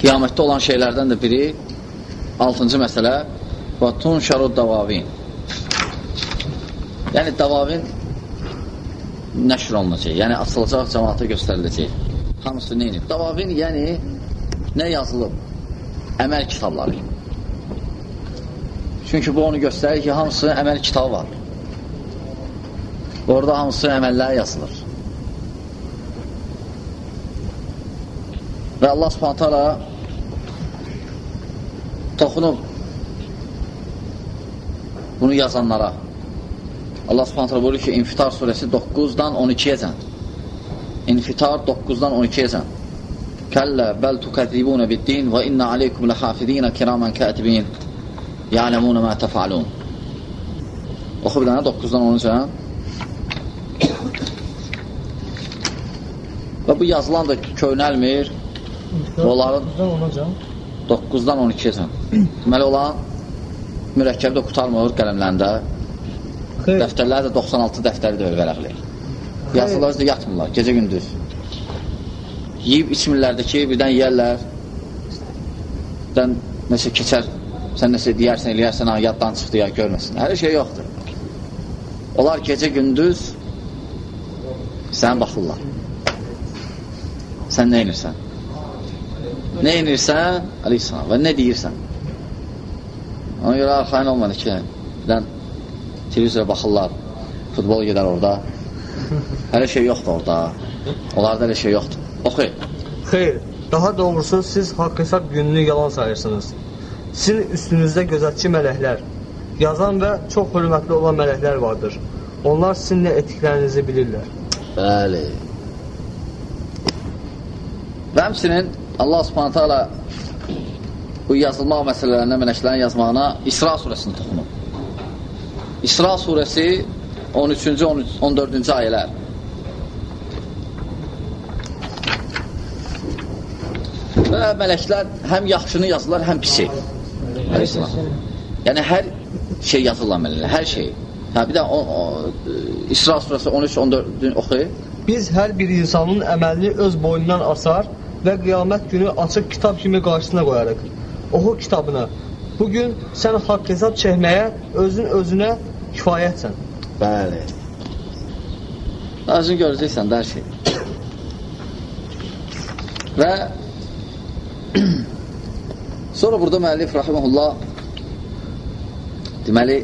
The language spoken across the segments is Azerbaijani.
qiyamətdə olan şeylərdən də biri, altıncı məsələ, və tunşaru davavin. Yəni, davavin nəşr olunacaq, yəni açılacaq, cəmaata göstəriləcək. Hamısı neyini? Davavin, yəni nə yazılıb? Əməl kitabları. Çünki bu onu göstərir ki, hamısı əməl kitabı var. Orada hamısı əməllər yazılır. Və Allah subhanətə ala toxunub bunu yazanlara. Allah subhanətə buyurur ki, İnfitar surəsi 9-dan 12-yəcən İnfitar 9-dan 12-yəcən Kəllə bəl tukəzibunə biddin və innə aleykum ləhafidinə kiramən kətibin yələmunə mə təfalun Oxu bir dənə 9-dan 13-ən Və bu yazılan da köynəlmir onların 9-dan 12-yə deməli olan mürəkkəbi də qutarmır qələmlərində dəftərlər də 96 dəftəri də vərəqli yazılar da yatmırlar gecə gündüz yiyib içmirlər ki birdən yiyərlər birdən nəsə keçər sən nəsə deyərsən, eləyərsən, ha, yaddan çıxdı ya, görməsin. Hər şey yoxdur. Onlar gecə gündüz sən baxırlar. Sən nə inirsən? Nə inirsən? Aleyhisselam. Və nə deyirsən? Ona görə arxain olmadı ki, birdən televizora baxırlar, futbol gedər orada. Hər şey yoxdur orada. Onlarda elə şey yoxdur. Oxuyun. Xeyr, daha doğrusu siz haqq hesab gününü yalan sayırsınız. Sizin üstünüzdə gözətçi mələklər, yazan və çox hörmətli olan mələklər vardır. Onlar sizin nə etdiklərinizi bilirlər. Bəli. Və həmsinin Allah subhanətə alə bu yazılmaq məsələlərinə, mələklərin yazmağına İsra surəsini toxunub. İsra surəsi 13-cü, 14-cü ayələr. Və mələklər həm yaxşını yazırlar, həm pisi. Yəni, hər şey yazırlar mələklər, hər şey. Hə, bir də o, o, İsra surəsi 13-14 oxuyur. Biz hər bir insanın əməlini öz boynundan asar və qiyamət günü açıq kitab kimi qarşısına qoyarıq. Oxu kitabını. Bugün sən haqq hesab çəkməyə özün özünə kifayətsən. Bəli. Özün görəcəksən də hər şey. Və sonra burada müəllif rahiməhullah deməli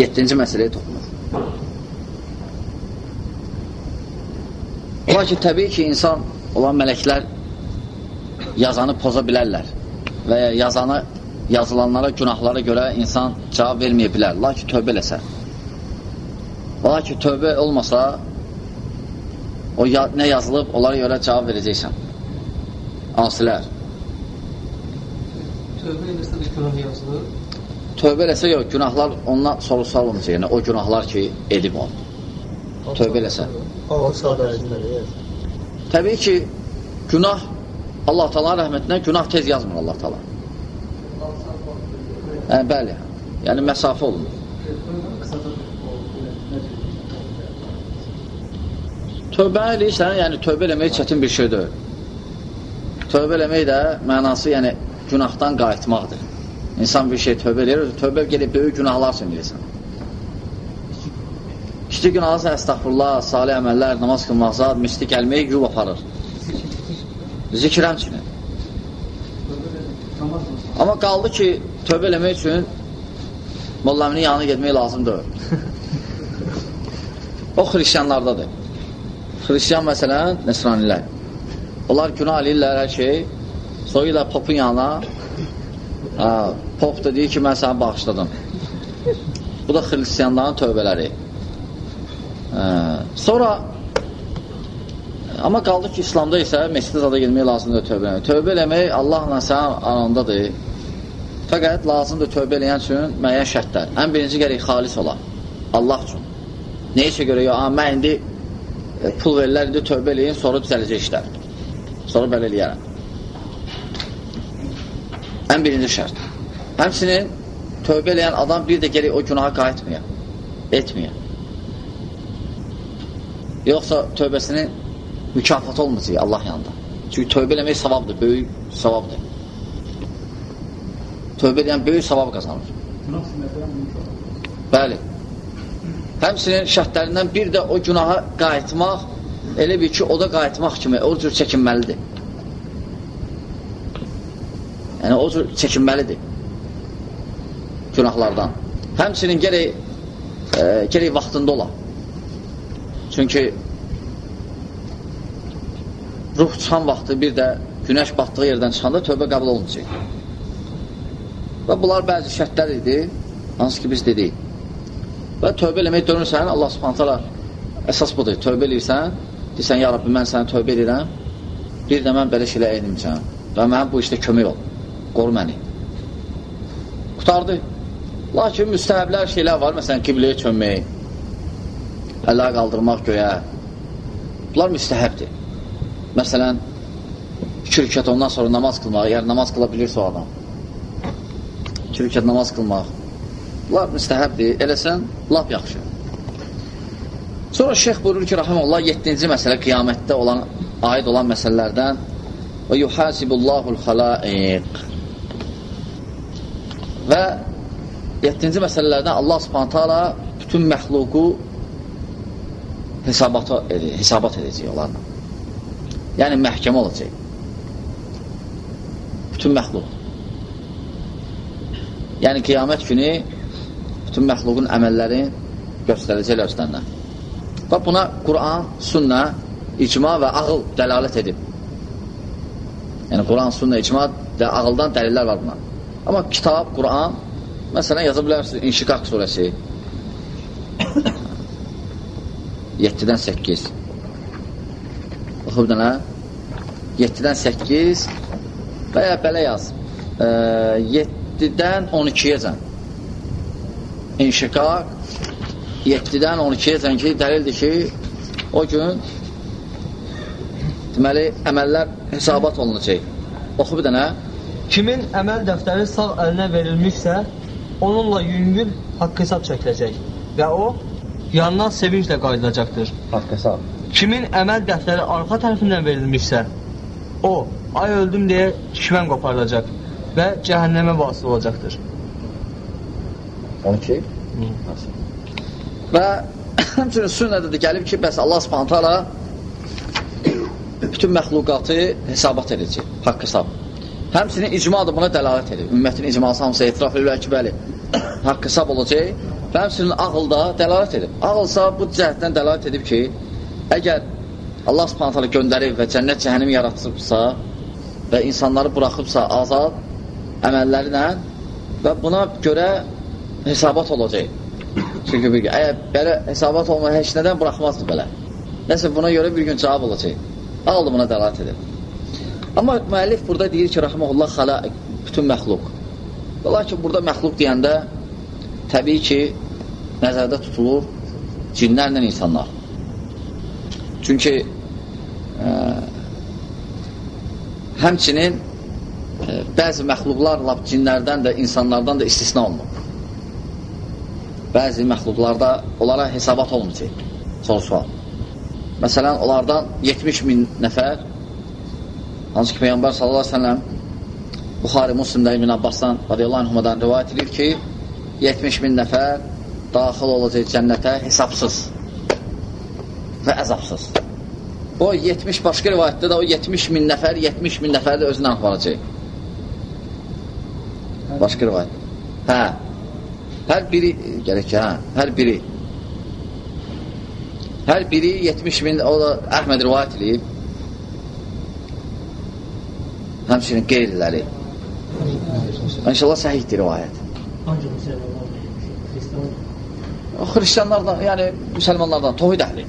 7-ci məsələyə toxunur. Lakin təbii ki, insan olan mələklər yazanı poza bilərlər və ya yazanı yazılanlara, günahlara görə insan cavab verməyə bilər. Lakin tövbə eləsə. Lakin tövbə olmasa o ya nə yazılıb, onlara görə cavab verəcəksən. Asilər. Tövbə eləsə də günah yazılır. Tövbə eləsə yox, günahlar ondan soru-sual olmayacaq. Yəni, o günahlar ki, edib onu. Tövbə eləsə. Təbii ki, günah Allah taala rəhmətinə günah tez yazmır Allah taala. Hə, bəli. Yəni məsafə olunur. Tövbə eləyirsən, yəni tövbə eləmək çətin bir şey deyil. Tövbə eləmək də mənası, yəni günahdan qayıtmaqdır. İnsan bir şey tövbə edir, tövbə gelib böyük günahlar üçün edirsən. Kiçik günahlarsa əstəxfurullah, salih əməllər, namaz qılmaq, zat, misli gəlmək yub aparır. Zikr həmçinin. Amma qaldı ki, tövbə eləmək üçün mollaminin yanına getmək lazımdır. o xristiyanlardadır. Xristiyan məsələn, nesranilər. Onlar günah eləyirlər hər şey, soyuyla popun yanına Hə, pop da deyir ki, mən səni bağışladım. Bu da xristiyanların tövbələri. Hə, sonra amma qaldı ki, İslamda isə məscidə zada girmək lazımdır tövbə eləmək. Tövbə eləmək Allahla sənin arandadır. Fəqət lazımdır tövbə eləyən üçün müəyyən şərtlər. Ən birinci gərək xalis ola. Allah üçün. Neysə görə, ya, mən indi e, pul verirlər, indi tövbə eləyin, sonra düzələcək işlər. Sonra belə eləyərəm. Ən birinci şərt. Həmsinin tövbə eləyən adam bir də gələk o günaha qayıtmıyor. etməyə. Yoxsa tövbəsinin mükafatı olmayacaq Allah yanında. Çünki tövbə eləmək savabdır, böyük savabdır. Tövbə edən böyük savab qazanır. Bəli. Həmsinin şərtlərindən bir də o günaha qayıtmaq, elə bir ki, o da qayıtmaq kimi o cür çəkinməlidir. Yəni, o cür çəkinməlidir günahlardan. Həmsinin gerək, e, gerək vaxtında ola. Çünki ruh çıxan vaxtı bir də günəş batdığı yerdən çıxanda tövbə qəbul olunacaq. Və bunlar bəzi şərtlər idi, hansı ki biz dedik. Və tövbə eləmək dönürsən, Allah subhanətələ əsas budur, tövbə eləyirsən, deyirsən, ya Rabbi, mən sənə tövbə edirəm, bir də mən belə şeylə edimcəm və mən bu işdə kömək ol, qoru məni. Qutardı. Lakin müstəhəblər şeylər var, məsələn, qibləyə çönmək, əllə qaldırmaq göyə. Bunlar müstəhəbdir. Məsələn, iki rükət ondan sonra namaz qılmaq, əgər namaz qıla bilirsə o adam. İki rükət namaz qılmaq. Bunlar müstəhəbdir, eləsən, lap yaxşı. Sonra şeyx buyurur ki, rahiməllah, 7-ci məsələ qiyamətdə olan, aid olan məsələlərdən və yuhasibullahul xalaiq və 7-ci məsələlərdən Allah subhanətə ala bütün məxluqu hesabat, hesabat edəcək onlarla. Yəni, məhkəmə olacaq. Bütün məxluq. Yəni, qiyamət günü bütün məxluqun əməllərin göstərəcəklər üstəndən. Və buna Quran, sünnə, icma və ağıl dəlalət edib. Yəni, Quran, sünnə, icma və ağıldan dəlillər var buna. Amma kitab, Quran, məsələn, yaza bilərsiniz, İnşiqaq surəsi. 7-dən 8 Oxu bir dənə 7-dən 8 və ya belə yaz. E, 7-dən 12-yəcən İnşiqaq 7-dən 12-yəcən ki, dəlildir ki, o gün deməli, əməllər hesabat olunacaq. Oxu bir dənə. Kimin əməl dəftəri sağ əlinə verilmişsə, onunla yüngül haqq hesab çəkiləcək və o, yandan sevinclə qayıdılacaqdır. Haqq hesab. Kimin əməl dəftəri arxa tərəfindən verilmişsə, o, ay öldüm deyə şivən qoparılacaq və cəhənnəmə vasil olacaqdır. 12. Və həmçinin sünnədə də gəlib ki, bəs Allah subhanətə bütün məxluqatı hesabat edəcək, haqq hesab. Həmçinin icma da buna dəlalət edir. Ümmətin icması hamısı etiraf edirlər ki, bəli, haqq hesab olacaq və həmçinin ağıl da dəlalət edib. Ağılsa bu cəhətdən dəlalət edib ki, əgər Allah subhanətə ala göndərib və cənnət cəhənnəm yaratıbsa və insanları buraxıbsa azad əməlləri ilə və buna görə hesabat olacaq. Çünki bir gün, əgər belə hesabat olmayan heç nədən buraxmazdı belə. Nəsə buna görə bir gün cavab olacaq. Ağlı buna dəlat edir. Amma müəllif burada deyir ki, rəhməhullah xala bütün məxluq. Lakin burada məxluq deyəndə təbii ki, nəzərdə tutulur cinlərlə insanlar. Çünki ə, həmçinin ə, bəzi məxluqlar lap cinlərdən də, insanlardan da istisna olunur bəzi məxluqlarda onlara hesabat olmayacaq. Soru sual. Məsələn, onlardan 70 min nəfər hansı ki, Peyyambar sallallahu aleyhi ve sellem Buxari Muslimdə İbn Abbasdan radiyallahu anhumadan rivayət edir ki 70 min nəfər daxil olacaq cənnətə hesabsız və əzabsız. O 70 başqa rivayətdə də o 70 min nəfər 70 min nəfər də özündən aparacaq. Başqa rivayət. Hə, Hər biri, gələk ki, hə, hər biri hər biri 70 min, o da Əhməd rivayət edib həmçinin qeyriləri İnşallah səhiddir rivayət o xristiyanlardan, yəni müsəlmanlardan, tohid əhli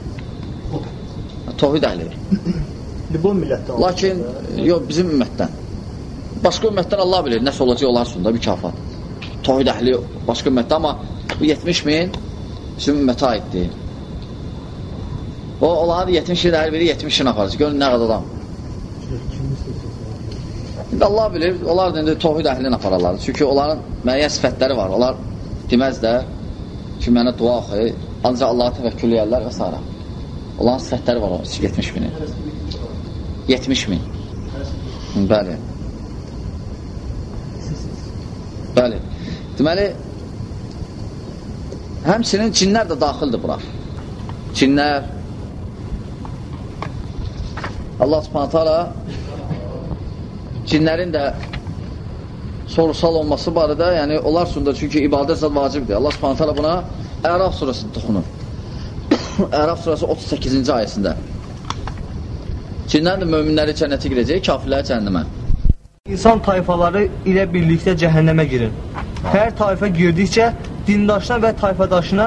tohid əhli bu millətdən lakin, yox, bizim ümmətdən başqa ümmətdən Allah bilir, nəsə olacaq onlar sonunda mükafat tohid əhli başqa ümmətdə, amma bu 70 min bizim ümmətə aiddir. O, onların 70 min hər biri 70 min aparıcı. Görün, nə qədər adam. İndi Allah bilir, onlar da indi tohid əhlini apararlar. Çünki onların müəyyən sifətləri var. Onlar deməz də ki, mənə dua oxu, ancaq Allaha təvəkkül edərlər və s. Onların sifətləri var o, 70 binin. 70 min. Bəli. Bəli. Deməli, həmsinin cinlər də daxildir bura. Cinlər, Allah subhanətə ala cinlərin də sorusal olması barədə, yəni onlar sunda çünki ibadət zat vacibdir. Allah subhanətə ala buna Əraf surəsi toxunur. Əraf surəsi 38-ci ayəsində. Cinlər də möminləri cənnətə girəcək, kafirləri cəhənnəmə. İnsan tayfaları ilə birlikdə cəhənnəmə girin. Hər tayfa girdikcə dindaşına və tayfadaşına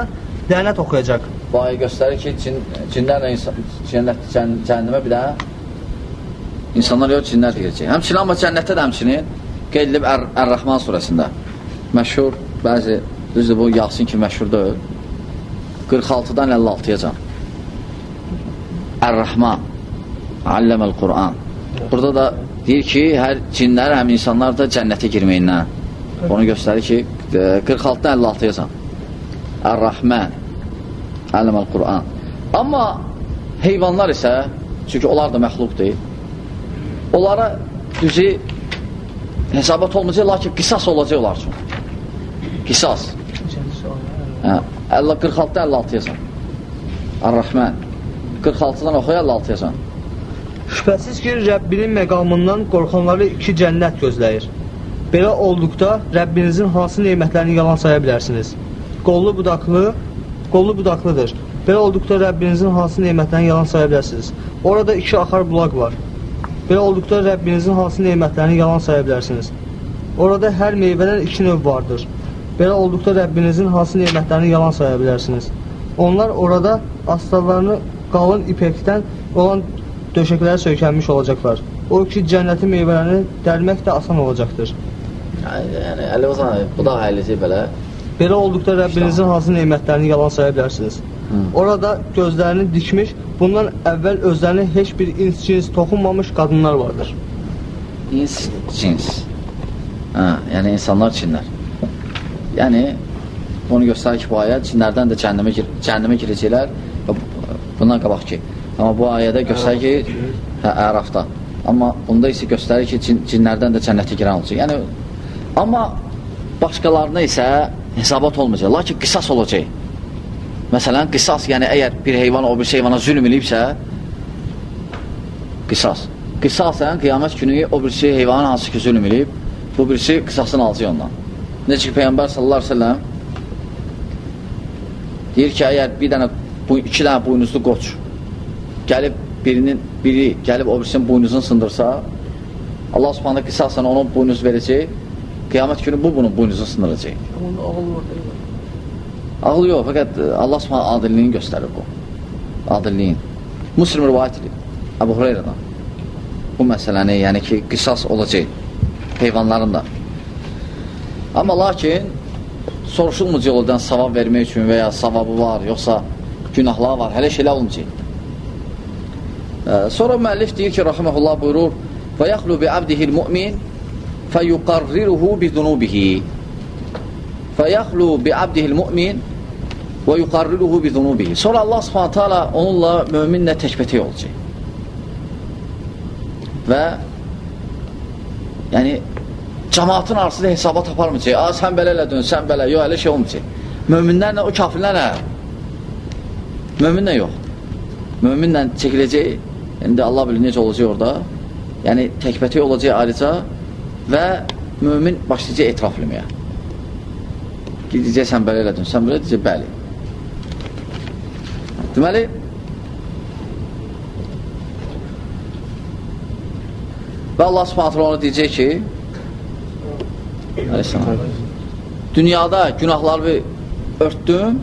lənət oxuyacaq. Bu ayə göstərir ki, cin, cinlərlə insan, cənnət, cəhən, cəhənnəmə bir də insanlar yox, cinlər girəcək. Həmçinin, amma cənnətdə də həmçinin qeyd edilib Ər-Rəhman Ər surəsində. Məşhur, bəzi, düzdür, bu Yasin ki, məşhurdur. 46-dan 56-ya can. Ər-Rəhman Alləməl Qur'an. Burada da deyir ki, hər cinlər, həm insanlar da cənnətə girməyindən. Onu göstərir ki, 46-dan 56-ya can. Ər-Rəhmən Alləməl Qur'an. Amma heyvanlar isə, çünki onlar da məxluqdur, onlara düzü hesabat olmayacaq, lakin qisas olacaq onlar üçün. Qisas. Hə, 46-da 56 yazan. Ar-Rəhmən. 46-dan oxuya 56 yazan. Şübhəsiz ki, Rəbbinin məqamından qorxanları iki cənnət gözləyir. Belə olduqda Rəbbinizin hansı neymətlərini yalan saya bilərsiniz? Qollu budaqlı, qollu budaqlıdır. Belə olduqda Rəbbinizin hansı neymətlərini yalan saya bilərsiniz? Orada iki axar bulaq var. Belə olduqda Rəbbinizin hansı neymətlərini yalan saya bilərsiniz? Orada hər meyvədən iki növ vardır. Belə olduqda Rəbbinizin hansı neymətlərini yalan saya bilərsiniz? Onlar orada astarlarını qalın ipəkdən olan döşəklərə söykənmiş olacaqlar. O ki, cənnətin meyvələrini dərmək də asan olacaqdır. Yəni, əli olsan, bu da ailəsi belə. Belə olduqda Rəbbinizin hansı neymətlərini yalan saya bilərsiniz? Hı. Orada gözlərini dikmiş, bundan əvvəl özlərinə heç bir ins cins toxunmamış qadınlar vardır. İns cins. Hə, yəni insanlar cinlər. Yəni, onu göstərir ki, bu ayə cinlərdən də cəhənnəmə, gir cəhənnəmə girəcəklər bundan qabaq ki. Amma bu ayədə göstərir ki, hə, ərafda. Amma bunda isə göstərir ki, cin, cinlərdən də cənnətə girən olacaq. Yəni, amma başqalarına isə hesabat olmayacaq. Lakin qisas olacaq. Məsələn, qisas, yəni əgər bir heyvan o bir heyvana zülm eləyibsə, qisas. Qisasən, qiyamət günü o birisi heyvanın hansı ki zülm eləyib, bu birisi qisasını alacaq ondan. Necə ki, Peyyambər sallallahu aleyhi ve sellem deyir ki, əgər bir dənə, bu, iki dənə buynuzlu qoç gəlib birinin, biri gəlib o birisinin buynuzunu sındırsa, Allah subhanə qisasən onun buynuz verəcək, qiyamət günü bu bunun buynuzunu sındıracaq. Onun var deyil. Ağıl yox, fəqət e, Allah subhanə adilliyini göstərir bu. Adilliyin. Muslim rivayət edir. Əbu Hureyradan. Bu məsələni, yəni ki, qisas olacaq heyvanların da. Amma lakin soruşulmayacaq oradan savab vermək üçün və ya savabı var, yoxsa günahlar var, hələ şeylər olmayacaq. Sonra müəllif deyir ki, rahiməhullah buyurur, və yaxlu bi abdihil mümin fəyuqarriruhu bi zunubihi fəyəxlu bi abdihil mümin və yuqarriruhu bi zunubihi. Sonra Allah subhanətə ala onunla möminlə təkbətək olacaq. Və yəni cəmaatın arasında hesaba taparmayacaq. A, sən belə elədin, sən belə, yox, elə şey olmayacaq. Möminlərlə, o kafirlərlə möminlə yox. Möminlə çəkiləcək, indi Allah bilir necə olacaq orada. Yəni, təkbətək olacaq ayrıca və mömin başlayacaq etiraf eləməyə. Deyəcək, sən belə elədin, sən belə deyəcək, bəli. Deməli, və Allah subhanətlə ona deyəcək ki, Aleyhisselam, dünyada günahlarını örtdüm,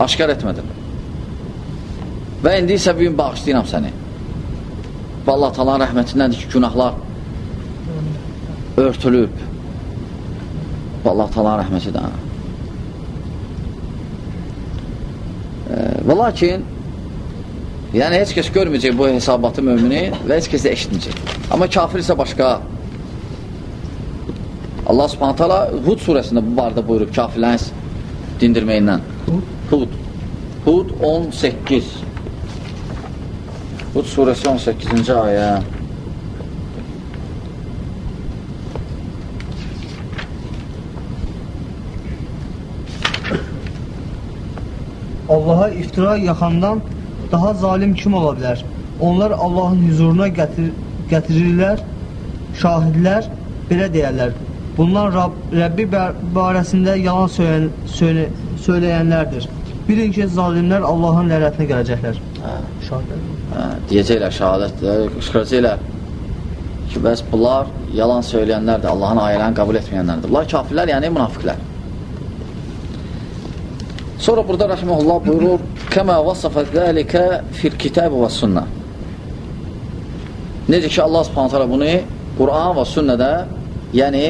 aşkar etmədim. Və indi isə bir gün bağışlayıram səni. Və Allah talan rəhmətindəndir ki, günahlar örtülüb. Və Allah talan rəhmətidir. Və lakin yəni heç kəs görməyəcək bu hesabatı mümini və heç kəs də eşitməyəcək. Amma kafir isə başqa. Allah subhanət hala Hud surəsində bu barədə buyurub kafirlərin dindirməyindən. Hud. Hud 18. Hud surəsi 18-ci ayə. Allaha iftira yaxandan daha zalim kim ola bilər? Onlar Allahın huzuruna gətir gətirirlər, şahidlər belə deyərlər. Bunlar Rab, Rəbbi barəsində yalan söyləyən, söyle, söyləyənlərdir. Bilin ki, zalimlər Allahın lənətinə gələcəklər. Hə. Şahidlər. Hə, deyəcəklər şəhadətlər, qışqıracaqlar ki, bəs bunlar yalan söyləyənlərdir, Allahın ayələrini qəbul etməyənlərdir. Bunlar kafirlər, yəni münafiqlər. Sonra burada rəhməhullah buyurur, Kəmə vasafə zəlikə fil kitab və sünnə. Necə ki, Allah subhanətələ bunu Quran və sünnədə, yəni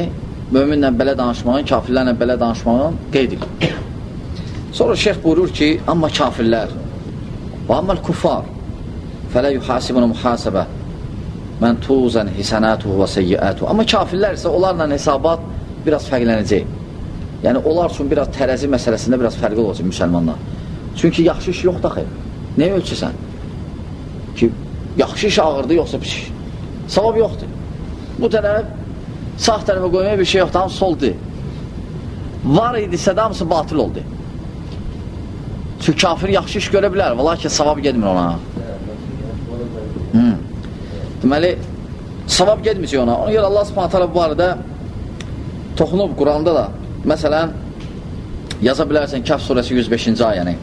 möminlə belə danışmağın, kafirlərlə belə danışmağın qeyd edir. Sonra şeyx buyurur ki, amma kafirlər və amməl kuffar fələ yuhasibunu muhasəbə mən tuzən hisənətuhu və seyyiətuhu. Amma kafirlər isə onlarla hesabat biraz fərqlənəcək. Yəni, onlar üçün biraz tərəzi məsələsində biraz fərqli olacaq müsəlmanlar. Çünki yaxşı iş yoxdur axı. Nəyə ölçəsən? Ki, yaxşı iş ağırdır, yoxsa pis iş. Savab yoxdur. Bu tərəf sağ tərəfə qoymaya bir şey yoxdur, hamısı soldur. Var idisə də hamısı batıl oldu. Çünki kafir yaxşı iş görə bilər, valla ki, savab gedmir ona. Hmm. Deməli, savab gedməyəcək ona. Ona görə Allah subhanətələ bu barədə toxunub Quranda da Məsələn, yaza bilərsən Kəf surəsi 105-ci ayəni.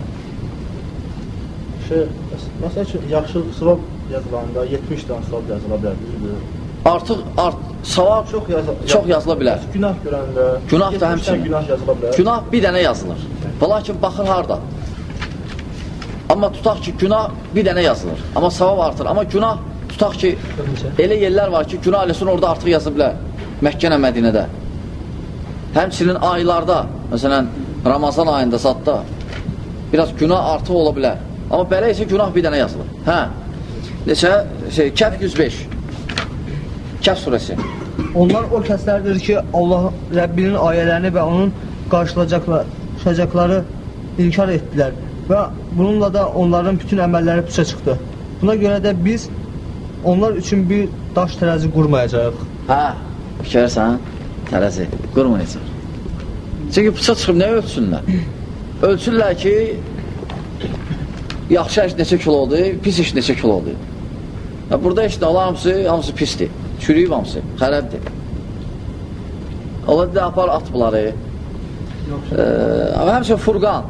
Şey, məsəl üçün, yaxşılıq savab yazılanda 70 dənə savab yazıla bilər, düzdür? Artıq art, savab çox, yazı çox yazıla bilər. Günah görəndə günah da həmçinin. Günah yazıla bilər. Günah bir dənə yazılır. Və lakin baxır harda. Amma tutaq ki, günah bir dənə yazılır. Amma savab artır. Amma günah tutaq ki, elə yerlər var ki, günah eləsin orada artıq yazı bilər. Məkkənə, Mədinədə. Həmçinin aylarda, məsələn, Ramazan ayında satda biraz günah artıq ola bilər. Amma belə isə günah bir dənə yazılır. Hə, neçə? Şey, Kəf 105. Kəf surəsi. Onlar o kəslərdir ki, Allah Rəbbinin ayələrini və onun qarşılayacaqları inkar etdilər və bununla da onların bütün əməlləri puça çıxdı. Buna görə də biz onlar üçün bir daş tərəzi qurmayacağıq. Hə, fikirsən? Tərəzi qurmayacaq. Çünki puça çıxıb nə ölçsünlər? Ölçürlər ki, yaxşı iş neçə kilodur, pis iş neçə kilodur. Burada işte olan hamısı, hamısı pisdir. Çürüyüb hamısı, xərəbdir. Allah da apar at bunları. Ee, amma həmçə furqan.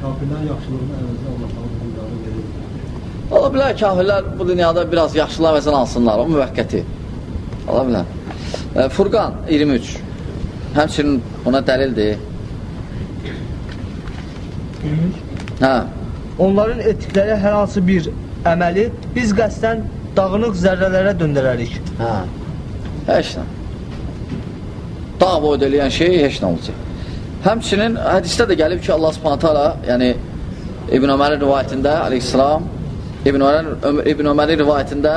Kafirlər yaxşılığını əvəzə verir. Ola bilər kafirlər bu dünyada biraz yaxşılar vəzən alsınlar, o müvəqqəti. Ola bilər. Furqan 23. Həmçinin buna dəlildir. Hə. Onların etdikləri hər hansı bir əməli biz qəsdən dağınıq zərrələrə döndərərik. Hə. Heç nə. Dağ boyda eləyən şey heç nə olacaq. Həmçinin hədisdə də gəlib ki, Allah Subhanahu taala, yəni İbn Ömərin rivayətində əleyhissalam İbn Ömər İbn Ömərin rivayətində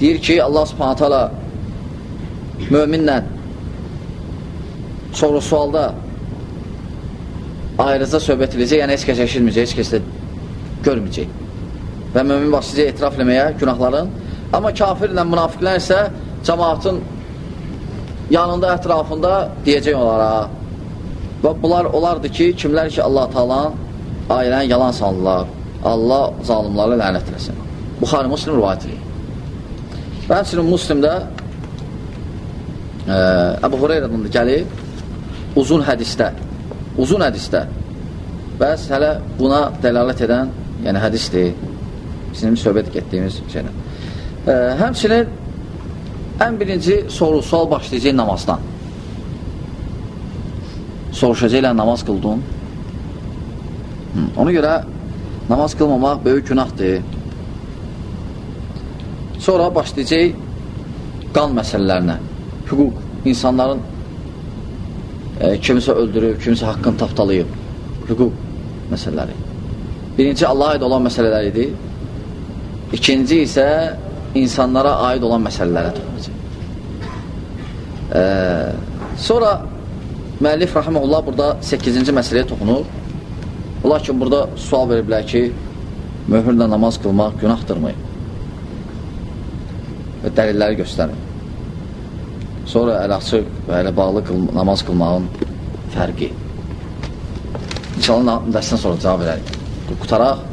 deyir ki, Allah Subhanahu taala möminlə sonra sualda ayrıca söhbət edəcək, yəni heç kəs eşitməyəcək, heç kəs də görməyəcək. Və mömin başlayacaq etiraf eləməyə günahların. Amma kafirlə münafiqlər isə cəmaatın yanında, ətrafında deyəcək onlara. Və bunlar olardı ki, kimlər ki, Allah talan ailəni yalan sanırlar. Allah zalimları lənət eləsin. Buxarı Muslim rivayət edir. Və həmçinin Muslimdə Əbu Hureyradan da gəlib uzun hədisdə uzun hədisdə. Bəs hələ buna dəlalət edən yəni hədisdir bizim söhbət getdiyimiz şeylə ə, həmçinin ən birinci soru-sual başlayacaq namazdan. Soruşacaqlə namaz qıldın. Hı, ona görə namaz qılmamaq böyük günahdır. Sonra başlayacaq qan məsələlərinə hüquq, insanların e, kimisə öldürüb, kimisə haqqını tapdalayıb, hüquq məsələləri. Birinci, Allaha aid olan məsələlər idi. İkinci isə insanlara aid olan məsələlərə toxunacaq. E, sonra müəllif rahiməhullah burada 8-ci məsələyə toxunur. Lakin burada sual veriblər ki, möhürlə namaz qılmaq günahdırmı? Və dəlilləri göstərir. Sonra əl açıq və ələ bağlı qıl namaz qılmağın fərqi. İnşallah dərsdən sonra cavab verərik. Qutaraq.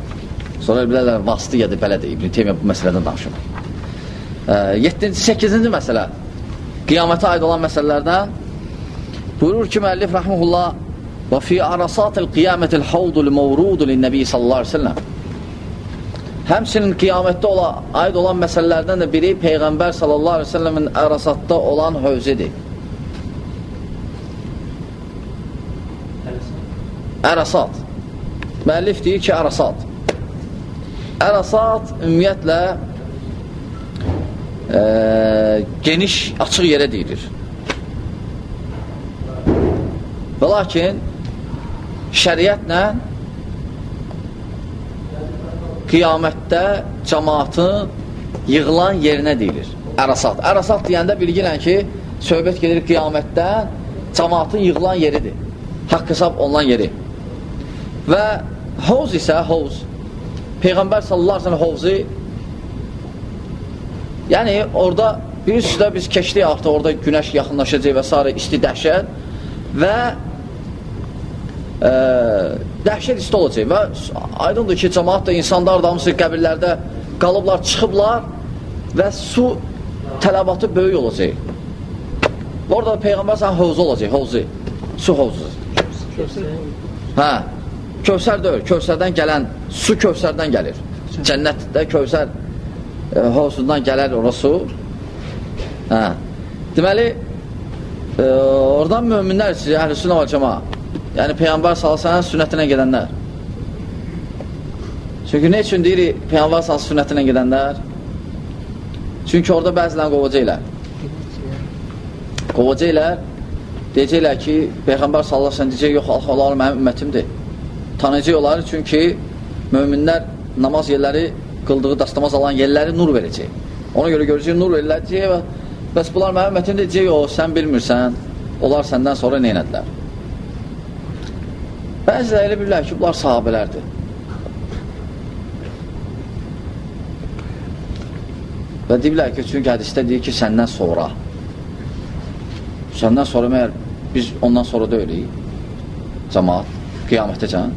Sonra bilərlər, vasitı ya da belədir. İbn-i Teymiyyə bu məsələdən danışır. 7-ci, 8-ci məsələ. Qiyamətə aid olan məsələlərdən buyurur ki, müəllif rəhməhullah və fi arasatil qiyamətil havdul mavrudu linnəbi sallallahu aleyhi ve sellem Həmçinin qiyamətdə ola, aid olan məsələlərdən də biri Peyğəmbər sallallahu aleyhi ve sellemin ərasatda olan hövzidir. Ərasat. Müəllif deyir ki, ərasat. Ərasat ümumiyyətlə e, geniş, açıq yerə deyilir. Və lakin şəriətlə qiyamətdə cəmaatın yığılan yerinə deyilir. Ərasat. Ərasat deyəndə bilgilən ki, söhbət gedir qiyamətdən cəmaatın yığılan yeridir. Haqq hesab olunan yeri. Və hovz isə, hovz, Peyğəmbər sallallahu aleyhi ve sellem hovzu yəni orada bilirsiniz də biz keçdik artıq orada günəş yaxınlaşacaq və s. isti dəhşət və e, dəhşət isti olacaq və aydındır ki, cəmaat da insanlar da hamısı qəbirlərdə qalıblar, çıxıblar və su tələbatı böyük olacaq. Orada Peyğəmbər sən hovzu olacaq, hovzu, su hovzu. Hə, Kövsər deyil, Kövsərdən gələn, su Kövsərdən gəlir. Cənnətdə Kövsər e, hovzundan gələr ora su. Hə. Deməli, e, oradan möminlər sizi, əhl-i və cəma. Yəni, Peyğəmbər salasanın sünnətinə gedənlər. Çünki nə üçün deyirik Peyğəmbər salası sünnətinə gedənlər? Çünki orada bəzilən qovacaqlər. Qovacaqlər, deyəcəklər ki, Peyğəmbər sallallahu deyəcək, yox, Allah mənim ümmətimdir tanıyacaq onları çünki möminlər namaz yerləri qıldığı dastamaz alan yerləri nur verəcək. Ona görə görəcək, nur veriləcək və bəs bunlar mənim ümmətim deyəcək, o, sən bilmirsən, onlar səndən sonra neynədilər? Bəzilə elə bilirlər ki, bunlar sahabələrdir. Və deyirlər ki, çünki hədisdə deyir ki, səndən sonra. Səndən sonra məyər biz ondan sonra öyləyik. Cəmaat, qiyamətəcən.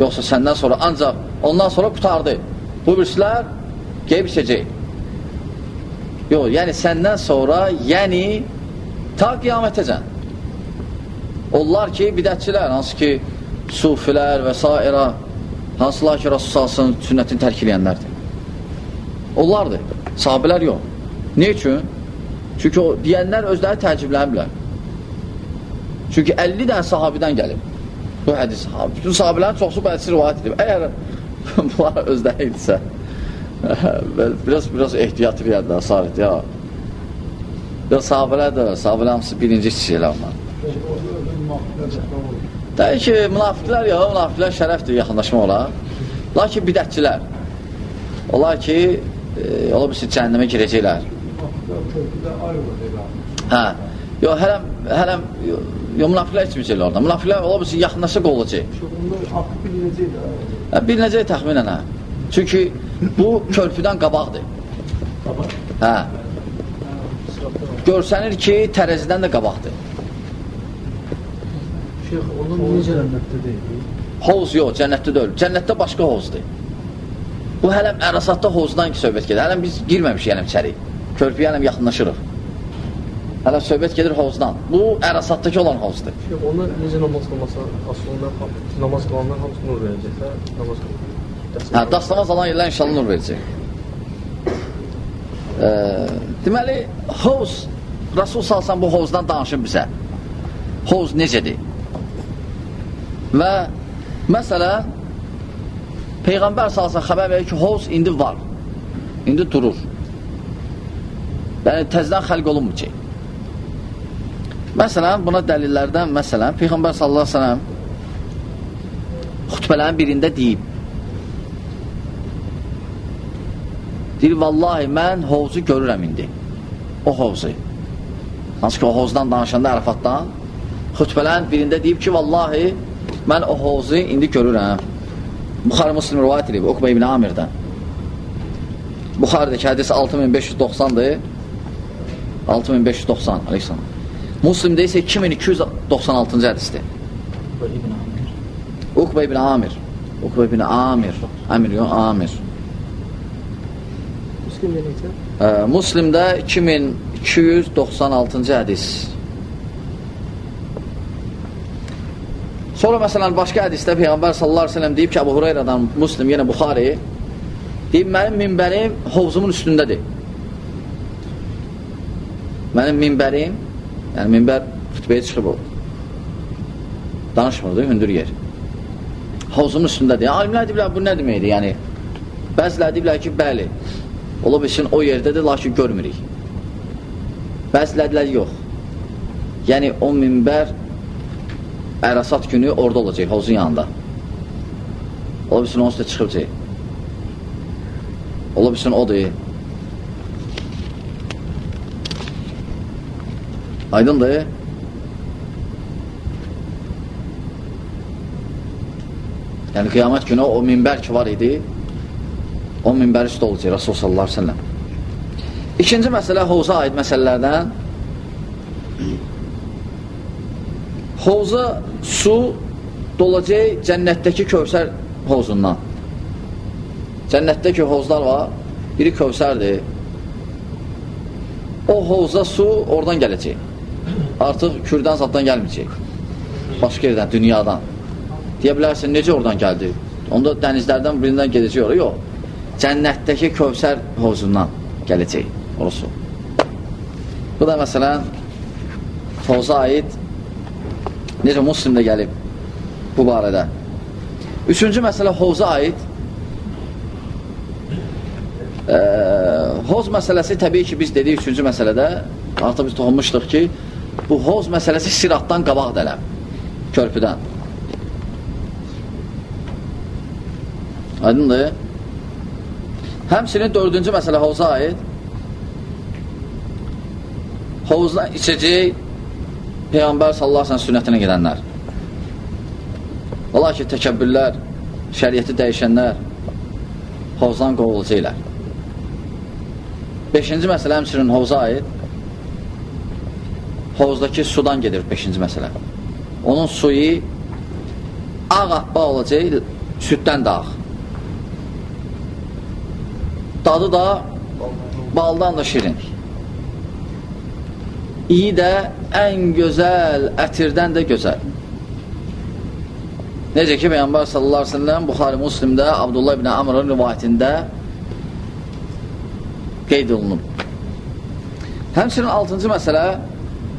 Yoxsa səndən sonra ancaq ondan sonra qutardı. Bu birisilər qeyb içəcək. Yox, yəni səndən sonra, yəni ta qiyamətəcən. Onlar ki, bidətçilər, hansı ki, sufilər və s. hansılar ki, Rasul sünnətini tərk edənlərdir. Onlardır, sahabilər yox. Ne üçün? Çünki o deyənlər özləri təəccübləniblər. Çünki 50 dənə sahabidən gəlib bu hədis. Bütün sahabələrin çoxsu bu hədisi rivayət edib. Əgər bunlar özləri idisə, biraz biraz ehtiyat edəndə Sabit ya. Ya sahabələr də, sahabələr hamısı birinci kişilər onlar. Deyir ki, münafiqlər ya, münafiqlər şərəfdir yaxınlaşma olar. Lakin bidətçilər. Olar ki, e, ola bilsin cəhənnəmə girəcəklər. Hə. Yox, hələm, hələm, yox, münafiqlər içməyəcəklər orada. Münafiqlər ola bilsin, yaxınlaşa qolacaq. Onlar bilinəcək də. Hə, bilinəcək təxminən, hə. Çünki bu körpüdən qabaqdır. Qabaq? Hə. Görsənir ki, tərəzidən də qabaqdır. Şeyx, onun necə cənnətdə deyil? Hovuz yox, cənnətdə deyil. Cənnətdə başqa hovuzdur. Bu hələm ərasatda hovuzdan ki, söhbət gedir. Hələm biz girməmişik hələm içəri. Körpüyə hələm yaxınlaşırıq. Hələ söhbət gedir hovuzdan. Bu Ərasatdakı olan hovuzdur. Şeyh, onlar necə namaz qılmasa, aslında namaz qılanlar hamısı nur verəcəklər, namaz qılmasa. Hə, dastamaz alan yerlər inşallah nur verəcək. E, deməli, hovuz, Rasul salsan bu hovuzdan danışır bizə. Hovuz necədir? Və məsələn, Peyğəmbər salsan xəbər verir ki, hovuz indi var. İndi durur. Yəni, təzdən xəlq olunmayacaq. Məsələn, buna dəlillərdən, məsələn, Peyğəmbər sallallahu aleyhi xütbələrin birində deyib, deyir, vallahi mən hovuzu görürəm indi. O hovuzu. Hansı ki, o hovuzdan danışanda Ərafatdan, xütbələrin birində deyib ki, vallahi, mən o hovuzu indi görürəm. Buxarı Muslim rivayət edib, Uqbə ibn Amirdən. Buxarıdakı hədis 6590-dır. 6590, aleyhissalam. Muslimdə isə 2296-cı hədisdir. Uqbə ibn Amir. Uqbə ibn Amir. Amir yox, Amir. Müslim necə? Ə, Muslimdə 2296-cı hədis. Sonra məsələn başqa hədisdə Peyğəmbər sallallahu əleyhi və səlləm deyib ki, Əbu Hüreyrədən Muslim yenə Buxari deyib mənim minbərim hovzumun üstündədir. Mənim minbərim, yəni minbər xütbəyə çıxıb o. Danışmırdı, hündür yer. Hovzumun üstündədir. Yəni, alimlər deyiblər, bu nə deməkdir? Yəni, bəzilər deyiblər ki, bəli, ola bilsin o yerdədir, lakin görmürük. Bəzilər deyiblər, yox. Yəni, o minbər ərasat günü orada olacaq, hovuzun yanında. Ola bilsin, onun üstə çıxıb Ola bilsin, odur. Aydındır. Yəni, qiyamət günü o minbər ki var idi, o minbər üstə olacaq Rasul sallallahu aleyhi ve sellem. İkinci məsələ hovuza aid məsələlərdən hovuza su dolacaq cənnətdəki kövsər hovuzundan. Cənnətdəki hovuzlar var, biri kövsərdir. O hovuza su oradan gələcək. Artıq kürdən zaddan gəlməyəcək. Başqa yerdən, dünyadan. Deyə bilərsin, necə oradan gəldi? Onda dənizlərdən birindən gedəcək oraya, yox. Cənnətdəki kövsər hovuzundan gələcək orası. Bu da məsələn hovuza aid necə muslimdə gəlib bu barədə. Üçüncü məsələ hovuza aid e, hoz məsələsi təbii ki, biz dedik üçüncü məsələdə artıq biz toxunmuşduq ki, bu hoz məsələsi siratdan qabaq dələm, körpüdən. Aydındır? Həmsinin dördüncü məsələ hovuza aid. Hovuzdan içəcək Peyğəmbər sallallahu aleyhi sünnətinə gedənlər. Ola ki, təkəbbürlər, şəriyyəti dəyişənlər hovuzdan qovulacaqlar. Beşinci məsələ həmçinin hovuza aid. Hovuzdakı sudan gedir beşinci məsələ. Onun suyu ağ-appa olacaq, süddən də ağ. Dadı da baldan da şirin. İyi də ən gözəl, ətirdən də gözəl. Necə ki, Peyyambar sallallahu aleyhi ve sellem Buxari Muslimdə Abdullah ibn Amr'ın rivayətində qeyd olunub. Həmçinin altıncı məsələ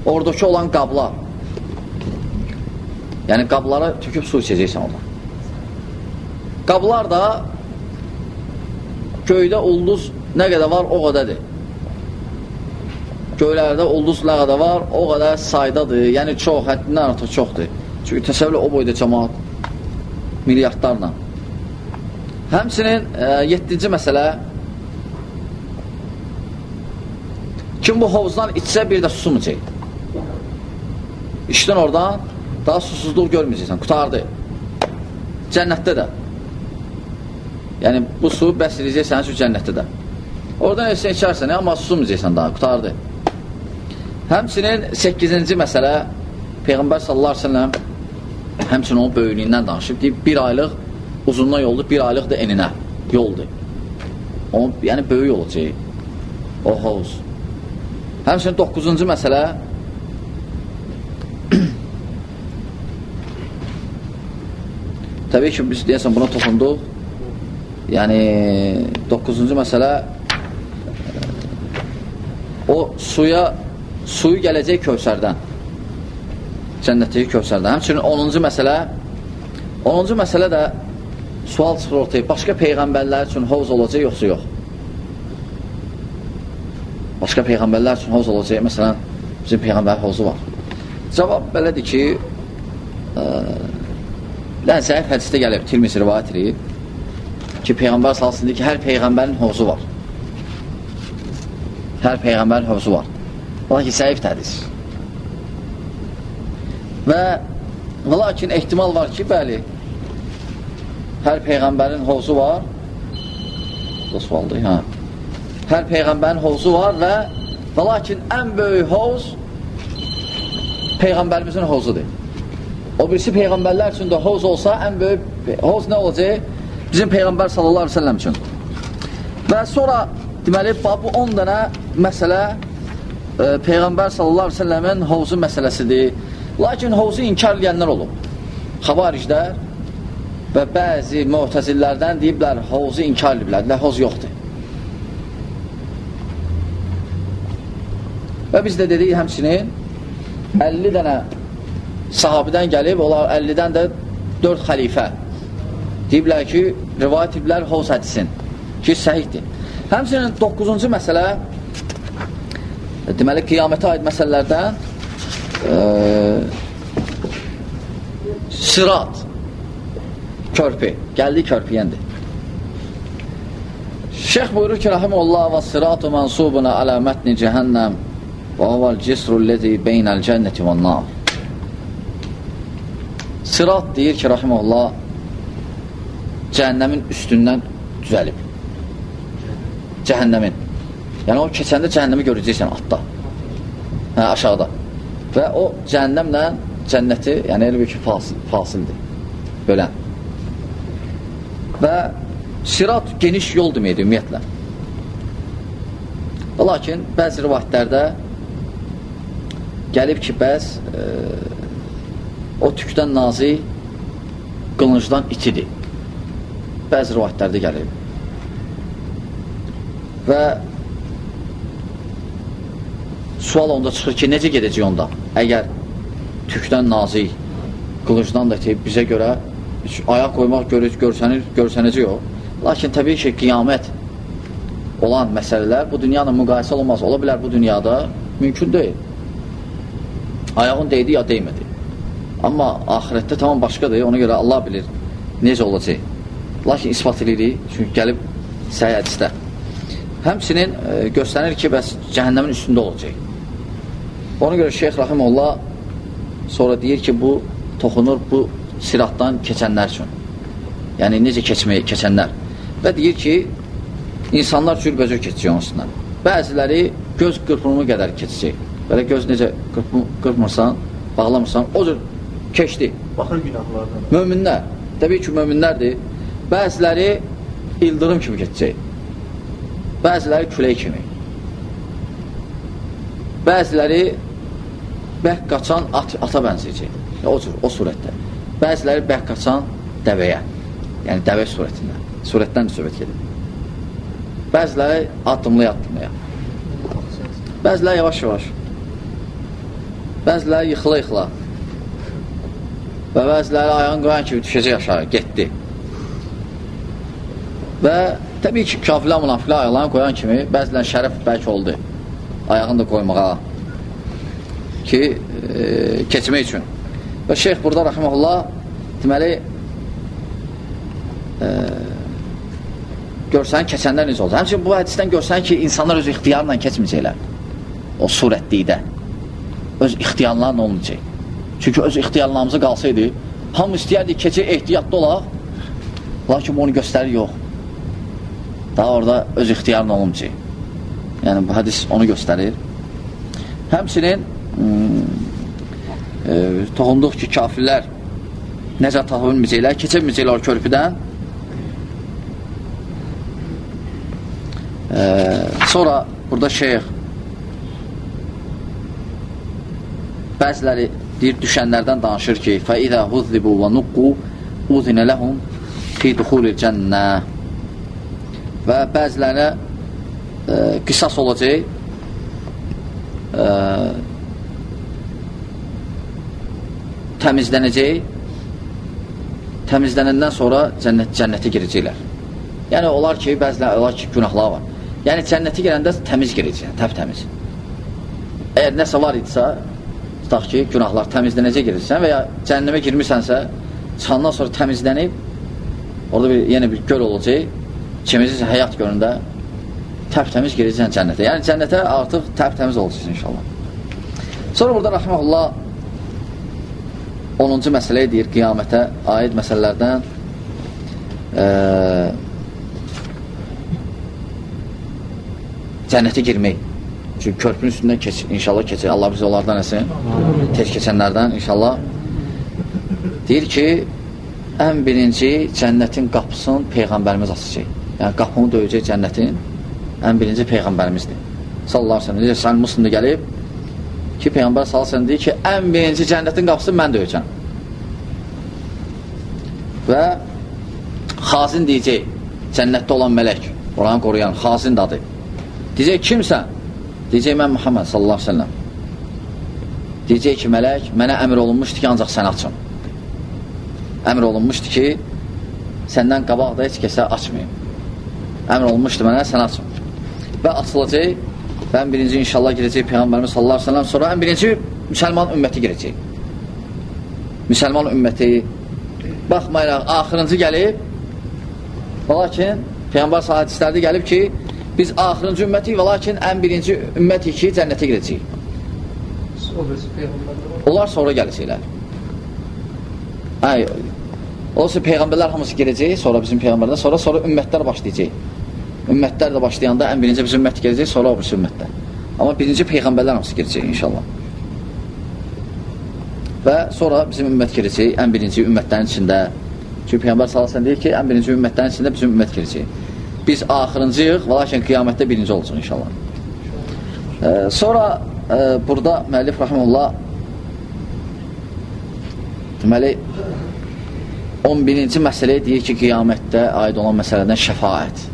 oradakı olan qablar. Yəni qablara töküb su içəcəksən orada. Qablar da göydə ulduz nə qədər var, o qədədir. Göylərdə ulduz nə qədər var, o qədər saydadır. Yəni çox, həddindən artıq çoxdur. Çünki təsəvvürlə o boyda cəmaat milyardlarla. Həmsinin 7-ci e, məsələ kim bu hovuzdan içsə bir də susmayacaq. İşdən oradan daha susuzluq görməyəcəksən, qutardı. Cənnətdə də. Yəni, bu su bəsləyəcək sənin üçün cənnətdə də. Oradan ölsən içərsən, amma susmayacaqsən daha, qutardı. Həmçinin 8-ci məsələ Peyğəmbər sallallahu aleyhi ve sellem həmçinin onun böyüklüyündən danışıb, deyib, bir aylıq uzunluğa yoldur, bir aylıq da eninə yoldur. O, yəni, böyük olacaq o hovuz. Həmçinin 9-cu məsələ Təbii ki, biz deyəsən buna toxunduq. Yəni, 9-cu məsələ o suya suyu gələcək kövsərdən. Cənnətdəki kövsərdən. Həmçinin 10-cu məsələ 10-cu məsələ də sual çıxır ortaya. Başqa peyğəmbərlər üçün hovuz olacaq, yoxsa yox? Başqa peyğəmbərlər üçün hovuz olacaq. Məsələn, bizim peyğəmbər hovuzu var. Cavab belədir ki, ə, Dən səhif hədisdə gəlib, Tirmisi rivayət edib ki, Peyğəmbər salsın ki, hər Peyğəmbərin hovuzu var. Hər Peyğəmbərin hovuzu var. Ola ki, səhif hədis. Və lakin ehtimal var ki, bəli, hər peyğəmbərin hovuzu var. Bu sualdır, hə. Hər peyğəmbərin hovuzu var və və lakin ən böyük hovuz peyğəmbərimizin hovuzudur. O birisi peyğəmbərlər üçün də hovuz olsa, ən böyük hovuz nə olacaq? Bizim peyğəmbər sallallahu əleyhi və səlləm üçün. Və sonra deməli bu 10 dənə məsələ e, peyğəmbər sallallahu əleyhi və səlləmin hovuzu məsələsidir. Lakin hovuzu inkar edənlər olub. Xavariclər və bəzi mütəzillərdən deyiblər, hovuzu inkar ediblər, hovuz yoxdur. Və biz də dedik həmçinin 50 dənə sahabidən gəlib, onlar 50-dən də 4 xəlifə deyiblər ki, rivayət ediblər hovuz hədisin ki, səhiddir. Həmçinin 9-cu məsələ deməli, qiyamətə aid məsələlərdən e, sırat körpü, gəldi körpüyəndir. Şeyx buyurur ki, rahimullah və siratu mansubuna alə mətni cəhənnəm və huval cisru lezi beynəl cənnəti və nar. Sirat deyir ki, rahimullah cəhənnəmin üstündən düzəlib. Cəhənnəmin. Yəni o keçəndə cəhənnəmi görəcəksən atda. Hə, aşağıda. Və o cəhənnəmlə cənnəti, yəni elə bir ki, fasil, fasildir. Bölən. Və sirat geniş yol deməkdir ümumiyyətlə. Lakin bəzi rivayətlərdə gəlib ki, bəz e, o tükdən nazi qılıncdan itidir. Bəzi rivayətlərdə gəlib. Və sual onda çıxır ki, necə gedəcək onda? Əgər tükdən nazik, qılıncdan da itib, bizə görə ayaq qoymaq gör görsənir, görsənəcək o. Lakin təbii ki, qiyamət olan məsələlər bu dünyanla müqayisə olmaz. Ola bilər bu dünyada mümkün deyil. Ayağın deydi ya deymədi. Amma ahirətdə tamam başqadır. Ona görə Allah bilir necə olacaq. Lakin ispat edirik. Çünki gəlib səhiy hədisdə. Həmsinin e, göstərir ki, bəs cəhənnəmin üstündə olacaq. Ona görə Şeyx Rahimullah sonra deyir ki, bu toxunur bu siratdan keçənlər üçün. Yəni, necə keçməyə keçənlər. Və deyir ki, insanlar cürbəcür keçəcək onun üstündən. Bəziləri göz qırpımı qədər keçəcək. Belə göz necə qırpmırsan, bağlamırsan, o cür keçdi. Baxır günahlardan. Möminlər, təbii ki, möminlərdir. Bəziləri ildırım kimi keçəcək. Bəziləri külək kimi. Bəziləri bəhq qaçan at, ata bənzəyəcək. O cür, o surətdə. Bəziləri bəhq qaçan dəvəyə. Yəni dəvə surətində. Surətdən də söhbət gedir. Bəziləri addımlaya-addımlaya. Bəziləri yavaş-yavaş. Bəziləri yıxıla-yıxıla. Və bəziləri ayağın qoyan kimi düşəcək aşağı, getdi. Və təbii ki, kafirlər, münafiqlər ayaqlarını qoyan kimi bəzilən şərəf bəlkə oldu ayağını da qoymağa ki, e, keçmək üçün. Və şeyx burada, rəhməlullah, deməli, e, görsən, keçənlər necə olacaq. Həmçin, bu hədisdən görsən ki, insanlar öz ixtiyarla keçməyəcəklər. O surətlikdə öz ixtiyarlarla olmayacaq. Çünki öz ixtiyarlarımıza qalsaydı, hamı istəyərdi keçə ehtiyatlı olaq, lakin onu göstərir yox. Daha orada öz ixtiyarla olmayacaq. Yəni, bu hədis onu göstərir. Həmsinin hmm, e, toxunduq ki, kafirlər necə tapa bilməyəcəklər, keçə bilməyəcəklər körpüdən. E, sonra burada şeyx Bəziləri deyir, düşənlərdən danışır ki, فَإِذَا هُذِّبُوا وَنُقُّوا اُذِنَ لَهُمْ فِي دُخُولِ الْجَنَّةِ Və bəzilərinə e, qisas olacaq e, təmizlənəcək təmizlənəndən sonra cənnət, cənnətə girəcəklər. Yəni, onlar ki, bəziləri onlar ki, günahlar var. Yəni, cənnətə girəndə təmiz girəcək, təb-təmiz. Əgər nəsə var idisə, tutaq ki, günahlar təmizlənəcək girirsən və ya cəhənnəmə girmirsənsə, çıxandan sonra təmizlənib, orada bir, yenə bir göl olacaq, kimisi həyat gölündə təb-təmiz girirsən cənnətə. Yəni, cənnətə artıq təb-təmiz olacaq inşallah. Sonra burada rəhməlullah 10-cu məsələyə deyir, qiyamətə aid məsələlərdən e, cənnətə girmək. Çünki körpünün üstündən keç, inşallah keçir. Allah bizi onlardan əsin. Tez keçənlərdən inşallah. Deyir ki, ən birinci cənnətin qapısını Peyğəmbərimiz açacaq. Yəni, qapını döyəcək cənnətin ən birinci Peyğəmbərimizdir. Sallallahu aleyhi ve sellem. Müslümdə gəlib ki, Peyğəmbər sallallahu aleyhi ve deyir ki, ən birinci cənnətin qapısını mən döyəcəm. Və xazin deyəcək, cənnətdə olan mələk, oranı qoruyan, xazin dadı. Deyəcək, kimsən? Deyəcək, mən Muhammed sallallahu aleyhi ve sellem. Deyəcək ki, mələk, mənə əmr olunmuşdu ki, ancaq sən açın. Əmr olunmuşdu ki, səndən qabaqda heç kəsə açmayın. Əmr olunmuşdu mənə, sən açın. Və açılacaq və ən birinci inşallah girəcək Peyğəmbərimiz sallallahu aleyhi ve sellem, sonra ən birinci müsəlman ümməti girəcək. Müsəlman ümməti baxmayaraq, axırıncı gəlib, lakin Peyğəmbər hadislərdə gəlib ki, biz axırıncı ümmətik və lakin ən birinci ümmətik ki, cənnətə girəcək. Onlar sonra gələcəklər. Ay, olsa Peyğəmbərlər hamısı girəcək, sonra bizim Peyğəmbərlər, sonra sonra ümmətlər başlayacaq. Ümmətlər də başlayanda ən birinci bizim ümmət girəcək, sonra o birisi ümmətlər. Amma birinci Peyğəmbərlər hamısı girəcək inşallah. Və sonra bizim ümmət girəcək, ən birinci ümmətlərin içində. Çünki Peyğəmbər sallallahu deyir ki, ən birinci ümmətlərin içində bizim ümmət girəcək. Biz axırıncıyıq, və lakin qiyamətdə birinci olacaq inşallah. E, sonra e, burada müəllif rahimullah deməli 11-ci məsələyə deyir ki, qiyamətdə aid olan məsələdən şəfaət.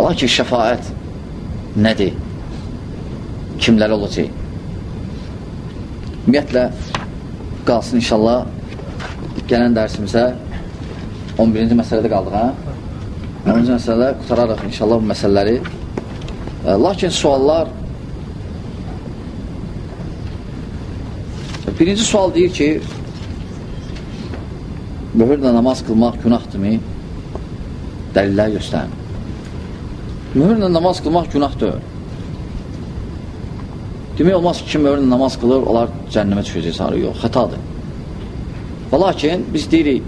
Lakin şəfaət nədir? Kimlərə olacaq? Ümumiyyətlə, qalsın inşallah gələn dərsimizə 11-ci məsələdə qaldıq, hə? 11-ci məsələdə qutararıq inşallah bu məsələləri. E, lakin suallar birinci sual deyir ki mühürlə namaz qılmaq günahdırmı? Dəlillər göstərin. Mühürlə namaz qılmaq günahdır. Demək olmaz ki, kim öyrən namaz qılır, onlar cənnəmə düşəcək sarı. Yox, xətadır. Və lakin biz deyirik,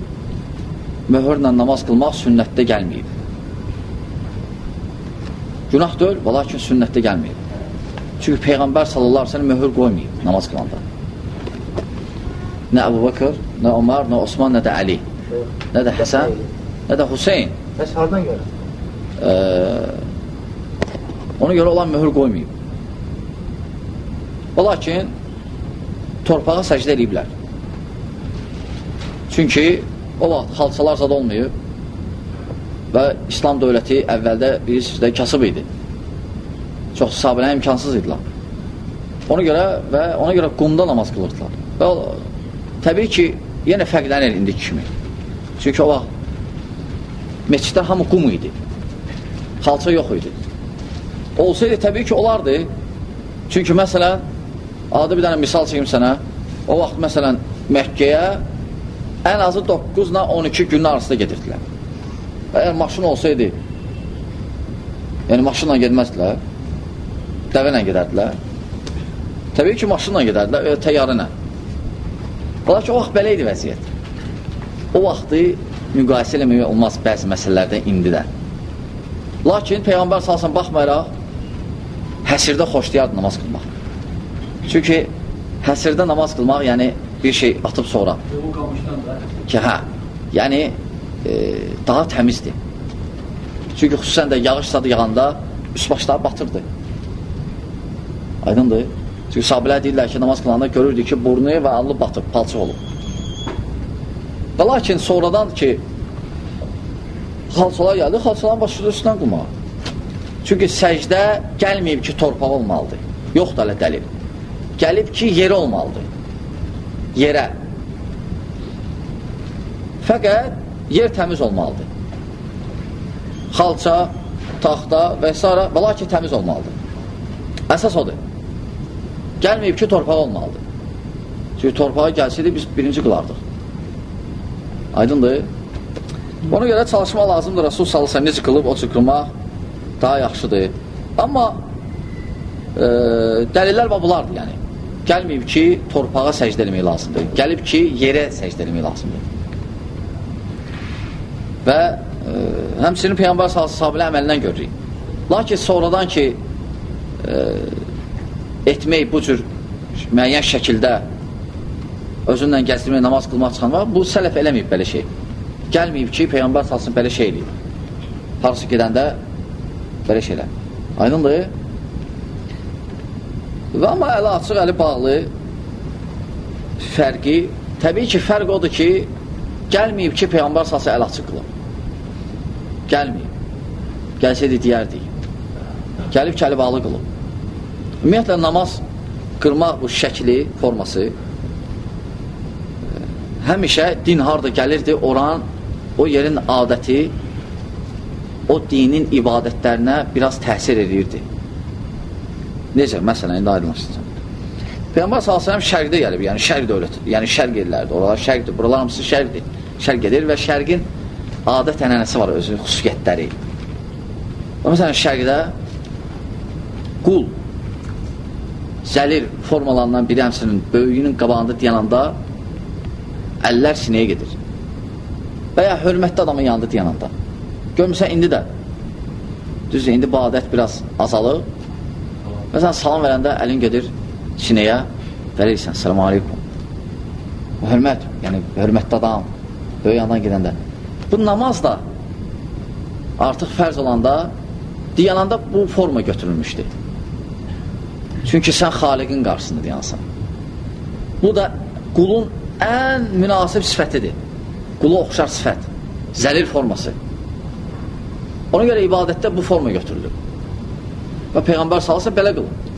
möhürlə namaz qılmaq sünnətdə gəlməyib. Günah deyil, və lakin sünnətdə gəlməyib. Çünki Peyğəmbər sallallahu aleyhi möhür qoymayıb namaz qılanda. Nə Əbu Bakır, nə Ömər, nə Osman, nə də Əli, nə də Həsən, nə də Hüseyin. Bəs hardan görə? Ona görə olan möhür qoymayıb. O lakin torpağa səcdə ediblər. Çünki o vaxt xalçalar zad olmayıb və İslam dövləti əvvəldə bilirsiniz də kasıb idi. Çox sabilə imkansız idilər. Ona görə və ona görə qumda namaz qılırdılar. Və o, təbii ki, yenə fərqlənir indiki kimi. Çünki o vaxt meçidlər hamı qum idi. Xalça yox idi. Olsaydı təbii ki, olardı. Çünki məsələn, Adi bir dənə misal çəkim sənə. O vaxt məsələn Məkkəyə ən azı 9 ilə 12 günün arasında gedirdilər. Əgər maşın olsaydı, yəni maşınla gedməzdilər, dəvə ilə gedərdilər. Təbii ki, maşınla gedərdilər, e, təyyarə ilə. Lakin o vaxt belə idi vəziyyət. O vaxtı müqayisə eləmək olmaz bəzi məsələlərdən indi də. Lakin Peyğəmbər salsan baxmayaraq, həsirdə xoşlayardı namaz qılmaq. Çünki həsirdə namaz qılmaq, yəni bir şey atıb sonra. Ki, hə, yəni e, daha təmizdir. Çünki xüsusən də yağış sadı yağanda üst başları batırdı. Aydındır. Çünki sahabələr deyirlər ki, namaz qılanda görürdük ki, burnu və allı batıb, palçıq olub. Və lakin sonradan ki, xalçalar gəldi, xalçaların başlığı üstündən qılmağa. Çünki səcdə gəlməyib ki, torpaq olmalıdır. Yoxdur hələ dəlil gəlib ki, yeri olmalıdır. Yerə. Fəqət yer təmiz olmalıdır. Xalça, taxta və s. və lakin təmiz olmalıdır. Əsas odur. Gəlməyib ki, torpaq olmalıdır. Çünki torpağa gəlsəydi, biz birinci qılardıq. Aydındır. Ona görə çalışma lazımdır. Rasul salırsa necə qılıb o çıxılmaq daha yaxşıdır. Amma e, dəlillər bunlardır, yəni Gəlməyib ki, torpağa səcdə eləmək lazımdır. Gəlib ki, yerə səcdə eləmək lazımdır. Və e, həmsinin Peyğəmbər sahabilə əməlindən görürük. Lakin sonradan ki, e, etmək bu cür müəyyən şəkildə özündən gəzdirmək, namaz qılmaq çıxan var, bu sələf eləməyib belə şey. Gəlməyib ki, Peyğəmbər salsın belə şey eləyib. Harası gedəndə belə şeylər. Aydındır? Və amma əli açıq, əli bağlı fərqi, təbii ki, fərq odur ki, gəlməyib ki, Peyğəmbər salsı əli açıq qılıb. Gəlməyib. Gəlsəydi deyərdik. Gəlib ki, əli bağlı qılıb. Ümumiyyətlə, namaz qırmaq bu şəkli, forması həmişə din harada gəlirdi, oran, o yerin adəti o dinin ibadətlərinə biraz təsir edirdi. Necə? Məsələn, indi aydınlaşdıracağım. Peyğəmbər s.ə.v şərqdə gəlib, yəni şərq dövləti, yəni şərq yerlərdir, oralar şərqdir, buralar hamısı şərqdir, şərq edir və şərqin adət ənənəsi var, özü xüsusiyyətləri. Və məsələn, şərqdə qul zəlir formalarından biri həmsinin böyüyünün qabağında dayananda əllər sinəyə gedir. Və ya hörmətli adamın yanında dayananda. Görmürsən, indi də düzdür, indi bu adət biraz azalır. Məsələn, salam verəndə əlin gedir sinəyə, verirsən, selamu aleykum. Bu hörmət, yəni hörmətli adam, böyük yandan gedəndə. Bu namaz da artıq fərz olanda, diyananda bu forma götürülmüşdür. Çünki sən xaliqin qarşısında dayansan. Bu da qulun ən münasib sifətidir. Qulu oxşar sifət. Zəlil forması. Ona görə ibadətdə bu forma götürülür. Və Peyğəmbər salsa belə qılın.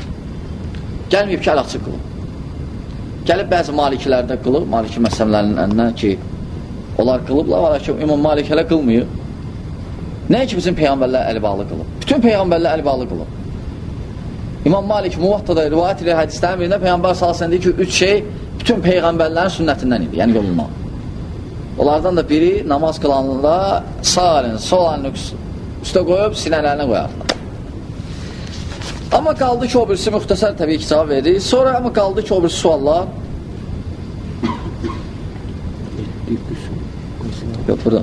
Gəlməyib ki, əl-açıq qılın. Gəlib bəzi malikilərdə qılıb, maliki məsələlərində ki, onlar qılıblar, var ki, İmam Malik hələ qılmıyor. Nəyə ki, bizim Peyğəmbərlər əli bağlı qılıb? Bütün Peyğəmbərlər əli bağlı qılıb. İmam Malik Muvattada rivayət ilə hədislərin birində Peyğəmbər salsın deyir ki, üç şey bütün Peyğəmbərlərin sünnətindən idi, yəni yolundan. Onlardan da biri namaz qılanında sağ əlini, sol əlini üstə qoyub sinələrinə qoyarlar. Amma qaldı ki, o birisi müxtəsər təbii ki, cavab verir. Sonra amma qaldı ki, o birisi suallar. Yox, burada.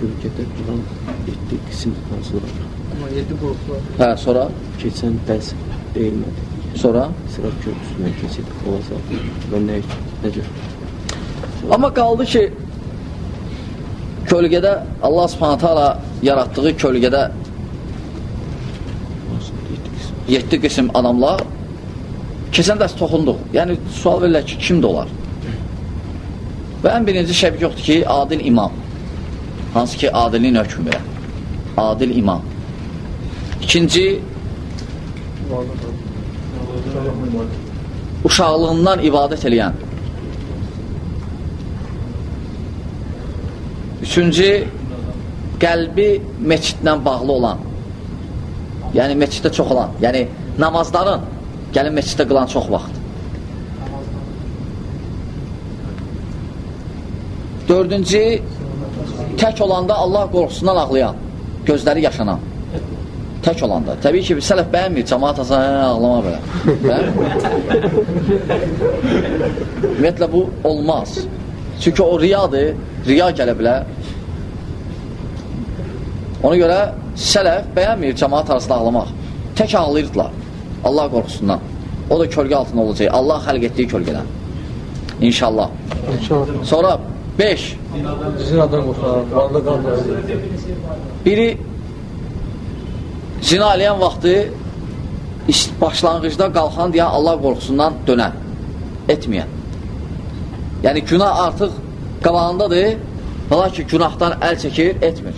Gölgədə duran 7 qism hansılar? Amma 7 qruplar. Hə, sonra? Keçən dərs deyilmədi. Sonra? Sırat köprüsündən keçid olacaq və nə, necə? Amma qaldı ki, kölgədə Allah subhanətə ala yaratdığı kölgədə 7 qism adamlar keçən dərs toxunduq. Yəni, sual verirlər ki, kimdir olar? Və ən birinci şəbik yoxdur ki, adil imam. Hansı ki, adilin hökmü verər. Adil imam. İkinci, uşaqlığından ibadət eləyən. Üçüncü, qəlbi meçidlə bağlı olan. Yəni, meçiddə çox olan. Yəni, namazların gəlin meçiddə qılan çox vaxt. Dördüncü, tək olanda Allah qorxusundan ağlayan, gözləri yaşanan. Tək olanda. Təbii ki, sələf bəyənmir, cəmaat asan, hə, ağlama belə. Ümumiyyətlə, bu olmaz. Çünki o riyadır, riya gələ bilər. Ona görə sələf bəyənmir cəmaat arasında ağlamaq. Tək ağlayırdılar Allah qorxusundan. O da kölgə altında olacaq. Allah xəlq etdiyi kölgədən. İnşallah. İnşallah. Sonra 5. Zinadan qurtar, varlı qalmaz. Biri zina eləyən vaxtı başlanğıcda qalxan deyən Allah qorxusundan dönən, etməyən. Yəni, günah artıq qabağındadır, ola ki, günahdan əl çəkir, etmir.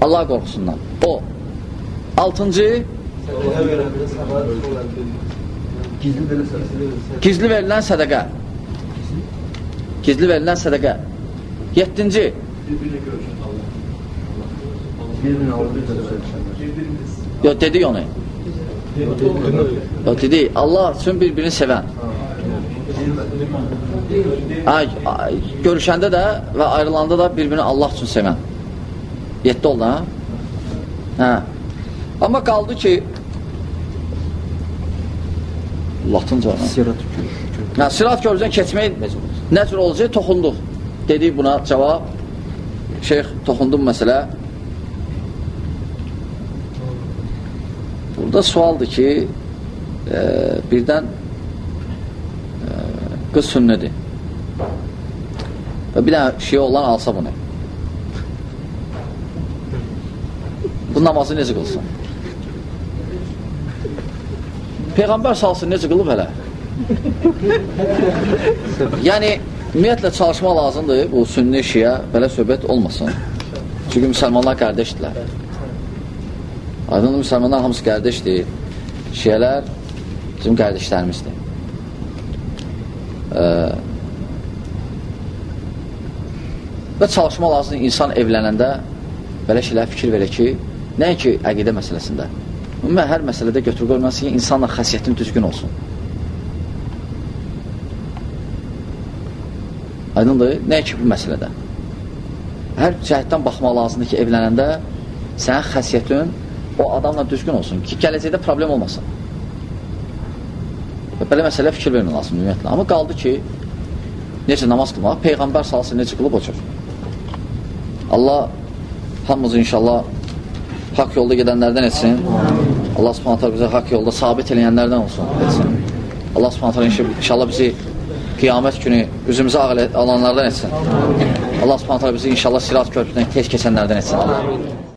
Allah qorxusundan. O. Altıncı, gizli verilən sədəqə. Gizli verilən sədəqə. Yeddinci, Yox, dedik onu. Yox, dedik, Allah üçün bir-birini sevən. Ay, ay, görüşəndə də və ayrılanda da bir-birini Allah üçün sevən. Yetdi oldu, ha? Hə. Amma qaldı ki, Latınca. hə? Sirat Hə, sirat körpüsündən keçmək nə cür olacaq? Toxunduq. Dedik buna cavab. Şeyx toxundum məsələ. Burada sualdır ki, e, birdən qız sünnidir. Və bir dənə şey olan alsa bunu. Bu namazı necə qılsın? Peyğəmbər salsın necə qılıb hələ? yəni, ümumiyyətlə çalışma lazımdır bu sünni şiyə belə söhbət olmasın. Çünki müsəlmanlar qardeşdirlər. Aydın müsəlmanlar hamısı qardeşdir. Şiyələr bizim qardeşlərimizdir. Və çalışma lazımdır insan evlənəndə belə şeylər fikir verir ki, nəinki əqidə məsələsində. Ümumiyyən, hər məsələdə götür qoyması ki, insanla xəsiyyətin düzgün olsun. Aydındır? Nəinki bu məsələdə. Hər cəhətdən baxmaq lazımdır ki, evlənəndə sənin xəsiyyətin o adamla düzgün olsun ki, gələcəkdə problem olmasın. Və belə məsələ fikir vermək lazımdır ümumiyyətlə. Amma qaldı ki, necə namaz qılmaq, Peyğəmbər salası necə qılıb o cür. Allah hamımızı inşallah haqq yolda gedənlərdən etsin. Allah subhanətə bizə haqq yolda sabit eləyənlərdən olsun, etsin. Allah subhanətə inşallah bizi qiyamət günü üzümüzü ağ alanlardan etsin. Allah subhanətə bizi inşallah sirat körpüdən tez keçənlərdən etsin.